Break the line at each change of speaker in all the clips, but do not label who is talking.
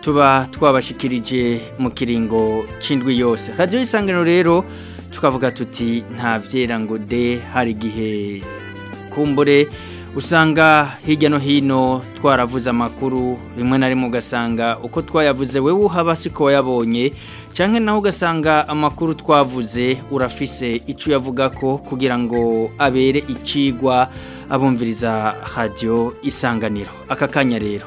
tuba twabashikirije mu kiringo cy'indwi yose radiyo isanganiro rero tukavuga tuti nta byera ngo de hari gihe kumbure usanga hirya no hino twaravuze amakuru rimwe na rimwe ugasanga uko twayavuze wowe uhaba siko wayabonye cyangwa nawe ugasanga amakuru twavuze urafise icyo uyavuga ko kugira ngo abere icigwa abumviriza radiyo isanganiro aka kanya rero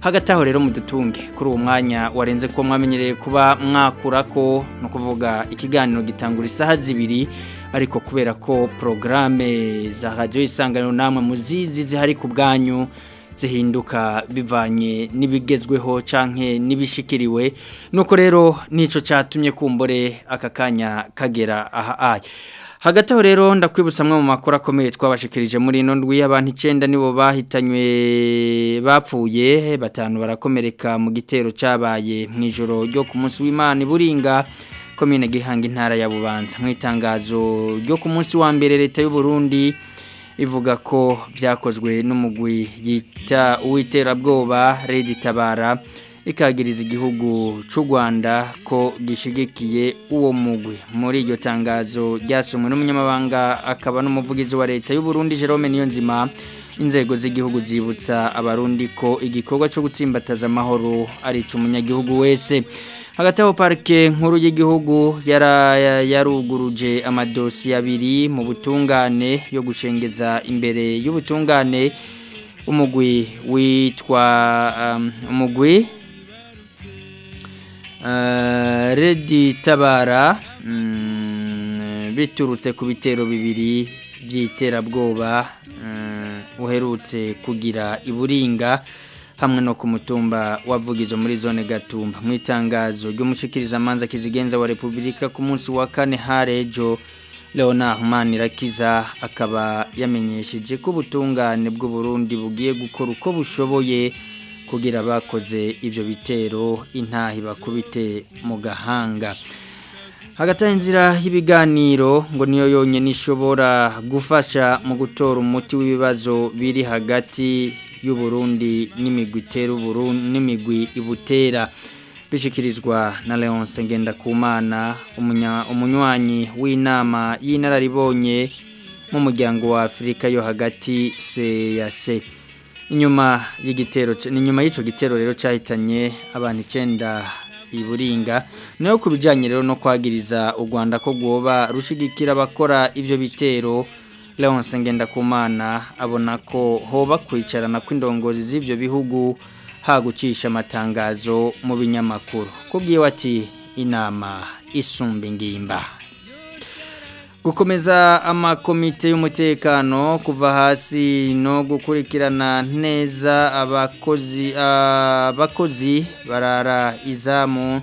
hagati aho rero mudutunge kuri uwo mwanya warenze ko mwamenyereye kuba mwakura ko ni ukuvuga ikiganiro gitangura isaha zibiri ariko kubera ko porogaramu za radiyo isanganiro namwe muzizi zihari ku bwanyu zihinduka bivanye n'ibigezweho canke n'ibishikiriwe nuko rero nico catumye kumbore aka kanya kagera aha aya hagati rero ndakwibutsa amwe mu makuru akomeye twabashikirije muri ino ndwi abantu icyenda nibo bahitanywe bapfuye batanu barakomereka mu gitero cyabaye mu ijoro ryo ku munsi w'imana iburinga komine gihanga intara ya bubanza mu itangazo ryo ku munsi wa mbere leta y'u Burundi ivuga ko byakozwe n'umugwi yita uwiterabwoba Red Tabara ikagiriza igihugu cy'u Rwanda ko gishigikiye uwo mugwi muri iryo tangazo ryasomwe n'umunyamabanga akaba n'umuvugizi wa leta y'u Burundi Jerome Niyonzima inzego z'igihugu zibutsa abarundi ko igikorwa cyo gutsimbataza amahoro ari cy'umunyagihugu wese hagati aho parike nkuru y'igihugu yaruguruje amadosiye abiri mu butungane yo gushengeza imbere y'ubutungane umugwi witwa um, umugwi uh, redi tabara mm, biturutse ku bitero bibiri by'iterabwoba mm, uherutse kugira iburinga hamwe no ku wavugizo muri zone gatumba mu itangazo ry'umushikirizamanza kizigenza wa repubulika ku munsi wa kane harejo Leonard Manirakiza akaba yamenyesheje ko ubutungane bw'u Burundi bugiye gukora uko bushoboye kugira bakoze ibyo bitero intahi bakubite mu gahanga hagataha inzira y'ibiganiro ngo niyo yonyine ishobora gufasha mu gutora umuti w'ibibazo biri hagati y'uburundi n'imigwi itera uburundi n'imigwi ibutera bishikirizwa na leonce ngendakumana umunywanyi w'inama y'inararibonye mu muryango wa afurika yo hagati seyase inyuma y'igitero inyuma y'icyo gitero rero cyahitanye abantu icyenda iburinga nayo ku bijyanye rero no kwagiriza u rwanda ko rwoba rushigikira abakora ibyo bitero Leonce kumana abona ko hoba kwicarana kw'indongozi z'ibyo bihugu hagucisha amatangazo mu binyamakuru kubwiwe ati inama isumba ingimba gukomeza amakomite y'umutekano kuva hasi no gukurikirana neza abakozi abakozi barara izamu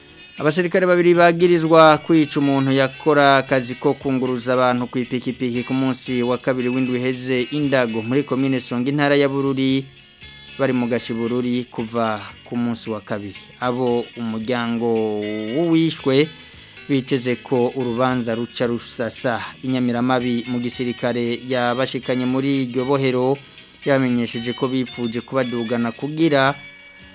abasirikare babiri bagirizwa kwica umuntu yakora akazi ko kunguruza abantu ku ipikipiki ku munsi wa kabiri w'indwi heze indago muri komine songa intara ya bururi bari mu gashibururi kuva ku munsi wa kabiri abo umuryango w'uwishwe biteze ko urubanza ruca rusasa inyamiramabi mu gisirikare yabashikanye muri iryo bohero yamenyesheje ko bipfuje kubadugana kugira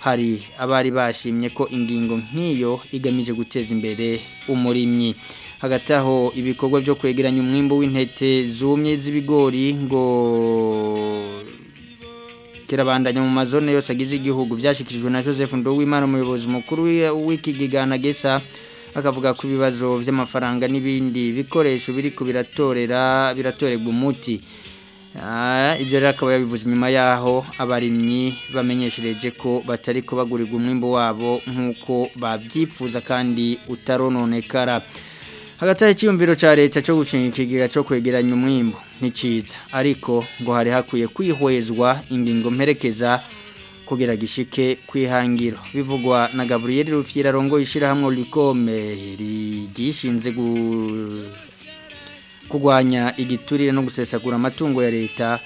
hari abari bashimye ko ingingo nk'iyo igamije guteza imbere umurimyi hagati ibikorwa byo kwegeranya umwimbo w'intete zumye z'ibigori ngo kirabandanya mu mazone yose agize igihugu byashyikirijwe na joseph ndowimana umuyobozi mukuru w'ikigigana gesa akavuga ko ibibazo by'amafaranga n'ibindi bikoresho biri ku biratorera biratorerwa umuti ah, ibyo rero akaba yabivuze inyuma y'aho abarimyi bamenyeshereje ko batari kubagurirwa umwimbo wabo nk'uko babyifuza kandi utarononekara hagataha icyiyumviro cya leta cyo gushinga ikigega cyo kwegeranya umwimbo ni ariko ngo hari hakwiye kwihwezwa ingingo mperekeza kugira gishike kwihangiro bivugwa na Gabriel Rufyira rongo ishirahamwe likome rigishinze gu kugwanya igiturire no gusesagura amatungo ya leta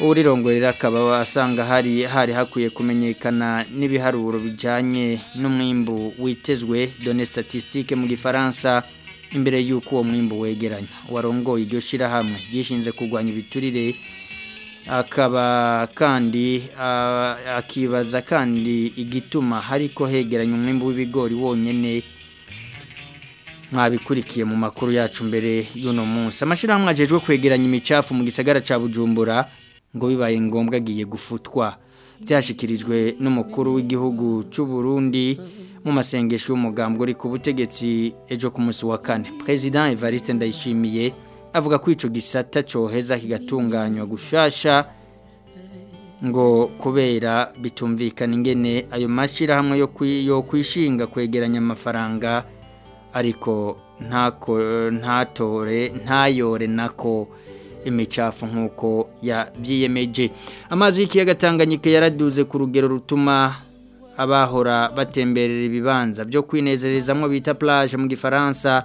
urirongorera akaba asanga hari hari hakwiye kumenyekana n'ibiharuro bijyanye n'umwimbu witezwe donne statistique mu gifaransa imbere y'uko uwo mwimbo wegeranya warongoye iryo shyirahamwe ryishinze kurwanya ibiturire akaba kandi akibaza kandi igituma hariko hegeranya umwimbo w'ibigori wonyine mwabikurikiye mu makuru yacu mbere y'uno munsi amashyirahamwe ajejwe kwegeranya imicafu mu gisagara cya bujumbura ngo bibaye ngombwa agiye gufutwa byashyikirijwe n'umukuru w'igihugu cy'u Burundi mu masengesho y'umugambi uri ku butegetsi ejo ku munsi wa kane perezida Evariste ndayishimiye avuga ko icyo gisata cyoheza kigatunganywa gushasha ngo kubera bitumvikana ingene ayo mashyirahamwe yo kwishinga kwegeranya amafaranga ariko ntatore ntayore nako imicafu nk'uko yabyiyemeje amazi y'ikiyaga Tanganyika yaraduze ku rugero rutuma abahora batemberera ibibanza byo kwinezerezamo bita plage mu gifaransa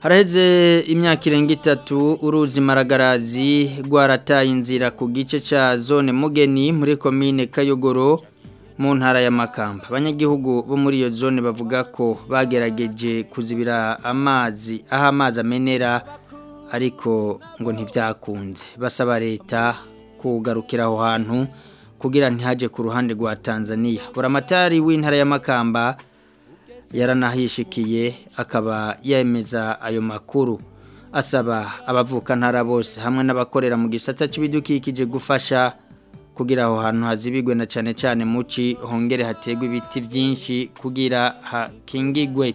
haraheze imyaka irenga itatu uruzi maragarazi rwarataye inzira ku gice cya zone mugeni muri komine kayogoro mu ntara y'amakamba abanyagihugu bo muri iyo zone bavuga ko bagerageje kuzibira amazi aho amazi amenera ariko ngo ntibyakunze basaba leta kugarukira aho hantu kugira ntihaje ku ruhande rwa tanzania buramatari w'intara y'amakamba yaranahishikiye akaba yemeza ayo makuru asaba abavuka ntara bose hamwe n'abakorera mu gisata cy'ibidukikije gufasha kugira aho hantu hazibigwe na cyane cyane muci hongere hategwe ibiti byinshi kugira hakingigwe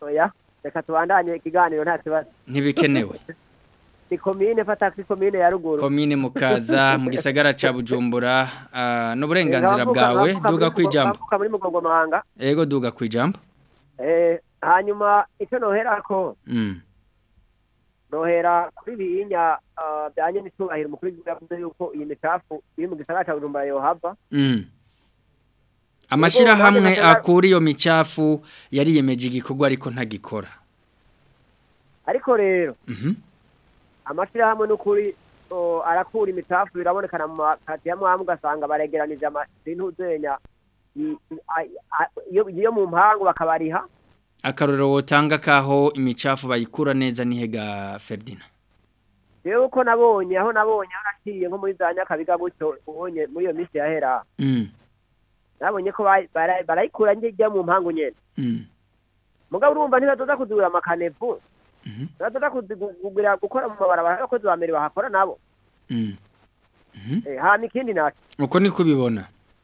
oya reka tubandanye ikiganiro nta kibazo
ntibikenewe
ni komine fatakisi komine ya ruguru
komine mukaza mu gisagara cya bujumbura ah, n'uburenganzira bwawe duga
ku ijambo
yego duga ku ijambo
eh, hanyuma icyo nohera ko
mm.
nohera kuri birinya ah, bya nyine isubahiro umukuru w'igihugu yuko iyi micafu iri mu gisagara cya bujumbura yohava
mm.
amashyirahamwe
akura iyo yari yariyemeje igikorwa ariko ntagikora
ariko rero
mhm.
amashyirahamwe n'ukuri arakura imicafu birabonekana mu makati ya mwamwe ugasanga baregeranije ibintu uzenya iyo mu mpangu bakabariha
akarorero wotanga kaho imicafu bayikura neza nihega Ferdina
rero uko nabonye aho nabonye aho naciye nko muri za nyakabiga gutyo ubonye muri iyo minsi yahera
mm.
nabonye ko barayikura njya mu mpangu nyine
mm.
mugabo urumva ntibadoda kuzigura amakanepfu
mm-hmm.
ntibadoda kuzigura gukora mu mabarabara abakozi ba mbere bahakora nabo
mm. mm-hmm.
eh, hano ikindi ntacyo
uko niko ubibona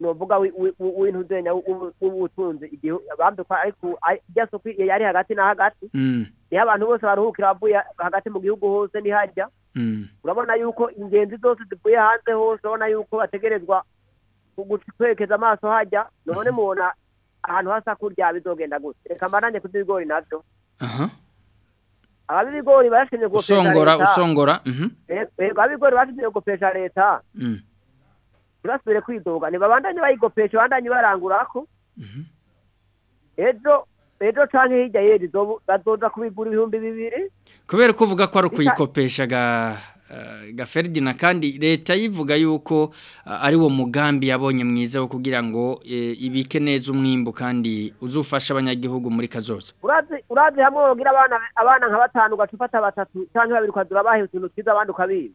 nuvuga w'intuzenya w'ubutunzi igihe bambe kwa ariko rya soko yari hagati na hagati
mm.
niho abantu bose baruhukira bavuye hagati mu gihugu hose ntihajya
mm.
urabona yuko ingenzi zose zivuye hanze hose urabona yuko bategerezwa kwerekeza amaso hajya none mm. mubona ahantu hasa kurya bizogenda gutya reka mbarane ku bigori
nabyo
ababigori bashinzwe gusongora
usongora ababigori mhm.
eh, eh, bashinzwe gupesha leta ntibasubire mm. kwidoga ntibabandanye bayigopesha bandanye barangurako
mhm.
ejo ejo cyangwa hirya y'ejo bazoza kubigura ibihumbi bibiri
kubera ko uvuga ko ari ukuyikopesha Eh, Gaferdina kandi leta yivuga yuko eh, ari wo mugambi yabonye mwiza wo kugira ngo eh, ibike neza umwimbo kandi uzufasha abanyagihugu muri kazoza
urazi hamwe wogira abana nka batanu ugacufata batatu cyangwa babiri ukazura bahe utuntu twiza abandi ukabiba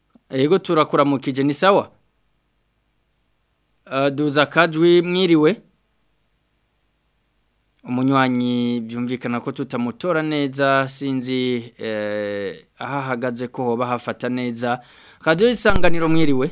yego
turakuramukije ni sawa eh, duza kajwi mwiriwe umunywanyi byumvikana ko tutamutora neza sinzi eh, aho ahagaze ko hoba hafata neza radiyo isanganiro mwiriwe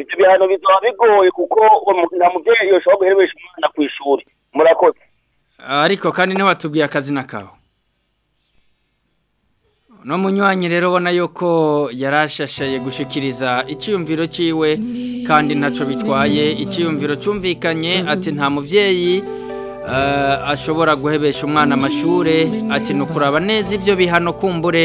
ibyo bihano bizaba bigoye kuko nta mubyeyi yoshobora guherwesha umwana ku ishuri murakoze
ariko kandi ntiwatubwiye akazi n'akawe no munywanyi rero bona yuko yarashashaye gushikiriza icyiyumviro cyiwe kandi ntacyo bitwaye icyiyumviro cyumvikanye ati nta mubyeyi eh, ashobora guhebesha umwana amashuri ati nukuraba neza ibyo bihano kumbure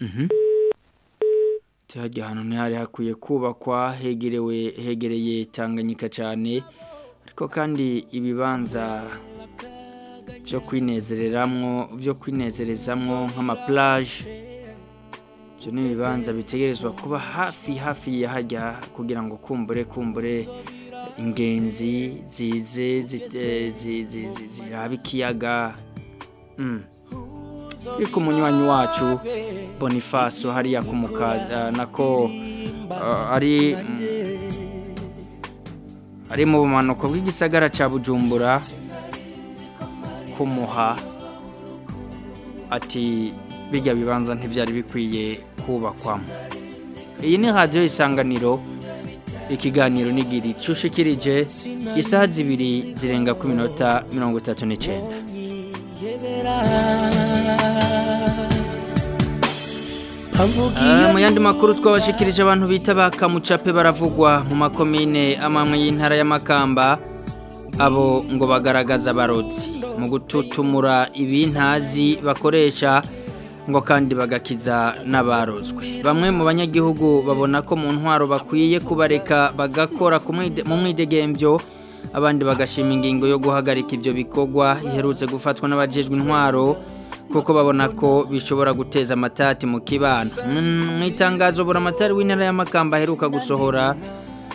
mhm.
ati hajya ahantu
ntihari hakwiye kubakwa hegerewe hegereye tanganyika cyane ariko kandi ibibanza byo kwinezereramwo byo kwinezerezamwo nk'amapulaje ibyo ni ibibanza bitegerezwa kuba hafi hafi ya hajya kugira ngo kumbure kumbure ingenzi zize zirabe ikiyaga mm. ariko umunywanyi wacu bonifaso hariya kumukaza eh, nako eh, ari mm, ari mu bumanuko bw'igisagara cya bujumbura kumuha ati bijya bibanza ntibyari bikwiye kubakwamo iyi ni radiyo isanganiro ikiganiro n'igira icushikirije isaha zibiri zirenga ku minota mirongo itatu n'icyenda Ah, mu yandi makuru twabashikirije abantu bita ba kamucape baravugwa mu makomine amamwe y'intara y'amakamba abo ngo bagaragaza barotsi mu gututumura ibintazi bakoresha ngo kandi bagakiza n'abarozwe bamwe mu banyagihugu babona ko mu ntwaro bakwiye kubareka bagakora mu mwidegembyo abandi bagashima ingingo yo guhagarika ibyo bikorwa iherutse gufatwa n'abajejwe intwaro kuko babona ko bishobora guteza amatati mu kibano mm, mu itangazo buramatari w'intara y'amakamba aheruka gusohora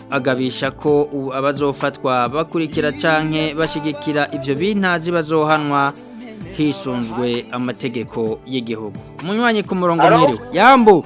agabisha ko abazofatwa bakurikira canke bashigikira ivyo bintazi bazohanwa hisunzwe amategeko y'igihugu Munywanyi ku murongo mwiriwe yambu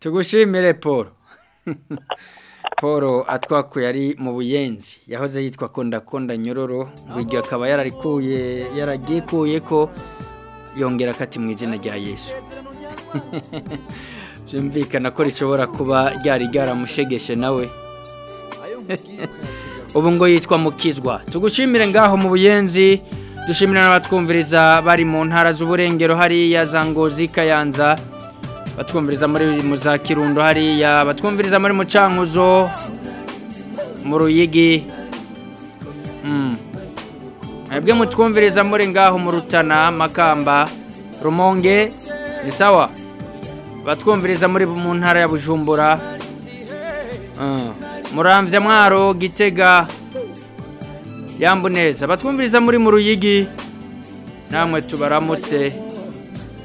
tugushimire paul paul atwakuye ari mu buyenzi yahoze yitwa kondakonda nyororo burya akaba yararikuye yaragikuye ko yongera akati mu izina rya yesu byumvikana ko rishobora kuba ryari ryaramushegeshe nawe ubu ngo yitwa mukizwa tugushimire ngaho mu buyenzi dushimira n'abatwumviriza bari mu ntara z'uburengero hariya za ngozi kayanza batwumviriza muri za kirundo hariya batwumviriza muri mucankuzo mu ruyigi mm. mwebwe mutwumviriza muri ngaho mu rutana makamba rumonge ni sawa batwumviriza muri mu ntara ya bujumbura mm. murambya mwaro gitega yambu batwumviriza muri mu ruyigi namwe tubaramutse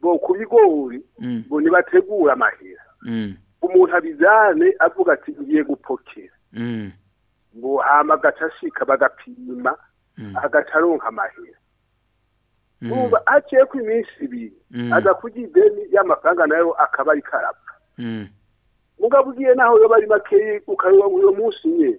bo ku bigori ngo ntibategure amahera umuntu abijyane avuga ati ngiye
gupfukira
ngo hama agaca ashika bagapima
mm.
agaca aronka amahera nuba mm. aciyeko iminsi ibiri
mm.
aza kurya ideni y'amafaranga nayo akaba ari
arapfa
mugabo naho yoba ari makeyi ukayoba uyo munsi nyene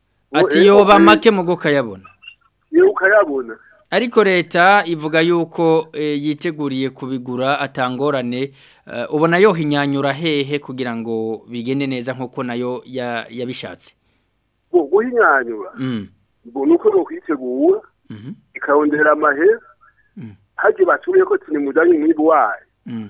oh, ati
oh,
yoba make mu gukayabona
ukayabona
ariko leta ivuga yuko yiteguriye kubigura atangorane ubona yo hinyanyura hehe kugira ngo bigende neza nk'uko nayo yabishatse
guhinyanyura
mm.
ubwo ni uko bukwitegura
mhm.
ikawundera amahera
mhm.
hajye baturiye ko turi mujyanye n'ibu wayo
mhm.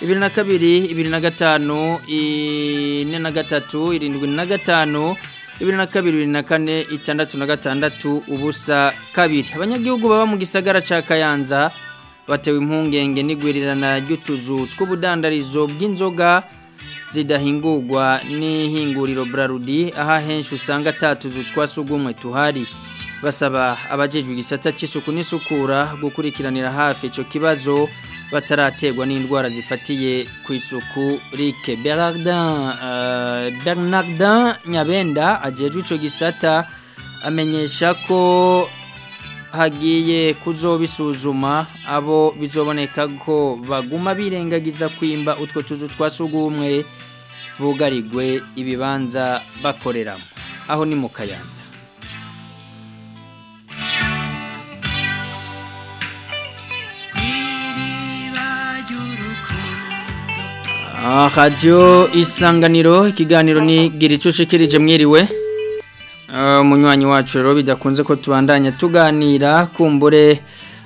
ibiri na kabiri ibiri na gatanu ine na gatatu irindwi na gatanu ibiri na kabiri ibiri na kane itandatu na gatandatu ubusa kabiri abanyagihugu baba mu gisagara cya kayanza batewe impungenge n'igwirirana ry'utuzu tw'ubudandarizo bw'inzoga zidahingurwa n'ihinguriro Brarudi aha henshi usanga atatuzu twa sugumwe tuhari basaba abajejwe gisata cy'isuku n'isukura gukurikiranira hafi icyo kibazo batarategwa n'indwara zifatiye ku isuku Rick Bernardin euh, Nyabenda ajejwe icyo gisata amenyesha ko hagiye kuzobisuzuma abo bizoboneka ko baguma birengagiza kwimba utwo tuzu twa sugumwe bugarigwe ibibanza bakoreramo aho ni mukayanza kayanza aha isanganiro ikiganiro ni gira mwiriwe Eh, umunywanyi wacu rero bidakunze ko tubandanya tuganira kumbure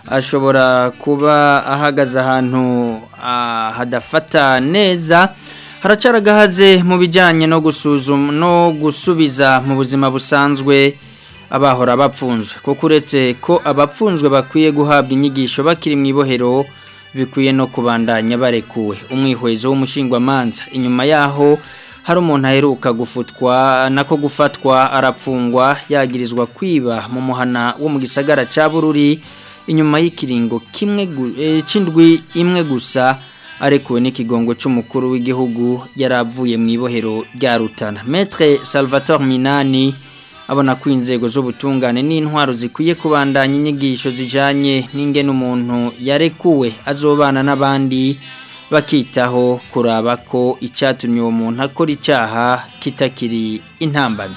ashobora kuba ahagaze ahantu ah, hadafata neza haracaragahaze mu bijyanye no gusuzuma no gusubiza mu buzima busanzwe abahora bapfunzwe kuko uretse ko abapfunzwe bakwiye guhabwa inyigisho bakiri mu ibohero bikwiye no kubandanya barekuwe umwihwezo w'umushingwamanza inyuma yaho hari umuntu aheruka na nako gufatwa arapfungwa yagirizwa kwiba mu muhana wo mu gisagara cya bururi inyuma y'ikiringo kimwe e, cy'indwi imwe gusa arekuwe n'ikigongo cy'umukuru w'igihugu yari avuye mu ibohero rya rutana metre salvatore minani abona ko inzego z'ubutungane n'intwaro zikwiye kubandanya inyigisho zijyanye n'ingene umuntu yarekuwe azobana n'abandi bakitaho kuraba ko icyatumye uwo muntu akora icyaha kitakiri intambamyi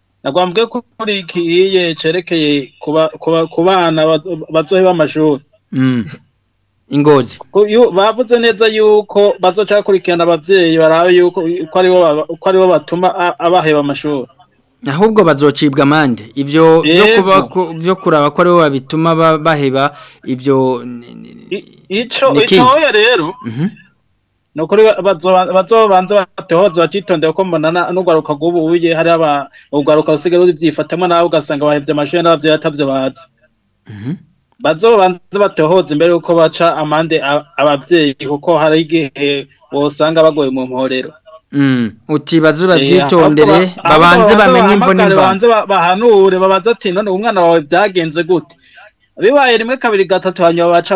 nagwambwe ko muri ikiye cerekeye mm. ku bana bazoheba amashuri
ingozi
bavuze neza yuko bazoca bakurikirana abavyeyi barabe yuko ko aribo batuma abaheba amashuri
ahubwo bazocibwa amande ivyo vyo kuraba ko aribo babituma baheba ivyo
ico ico rero
mhm.
ni ukuri batehoze batohoza bakitondeye uko mbona n'urwaruka rw'ubu ubuye hari aba urwaruka rusigaye rubyifatamo nawe ugasanga bahebye amashuri n'ababyeyi atabyo bazi
mhm.
bazobanza batohoza imbere y'uko baca amande ababyeyi kuko hari igihe usanga bagoye mu mporero
mm. uti bazu
eh, babyitondere
babanze bamenye imvo
n'imva bahanure babaze ati none umwana wawe byagenze gute bibaye rimwe kabiri gatatu hanyuma baca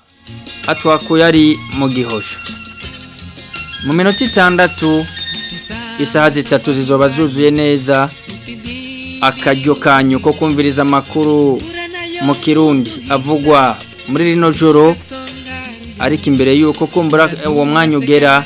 atwakuye yari mu gihosha mu minota itandatu isaha zitatu zizoba zuzuye neza akajyo kanyu ko kumviriza amakuru mu kirundi avugwa muri rino joro ariko imbere y'uko kumbura eh, uwo mwanya ugera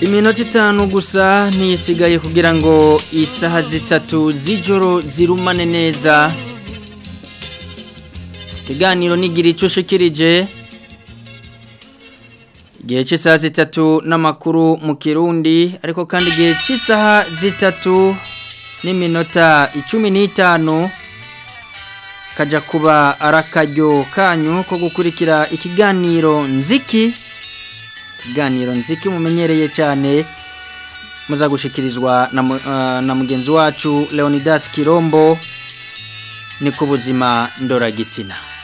iminota itanu gusa ntiyisigaye kugira ngo isaha zitatu z'ijoro zirumane neza ikiganiro n'igira icyo ushikirije igihe cy'isaha zitatu n'amakuru mu kirundi ariko kandi igihe cy'isaha zitatu n'iminota icumi n'itanu kajya kuba arakaryo kanyu ko gukurikira ikiganiro nziki ikiganiro nziki mumenyereye cyane muza gushikirizwa na, uh, na mugenzi wacu Leonidas Kirombo ni ku buzima ndoragitsina